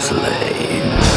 slave.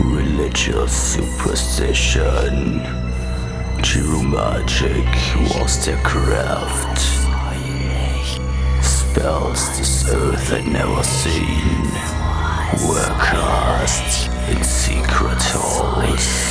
religious superstition. True magic was their craft. Spells this earth had never seen were cast in secret halls.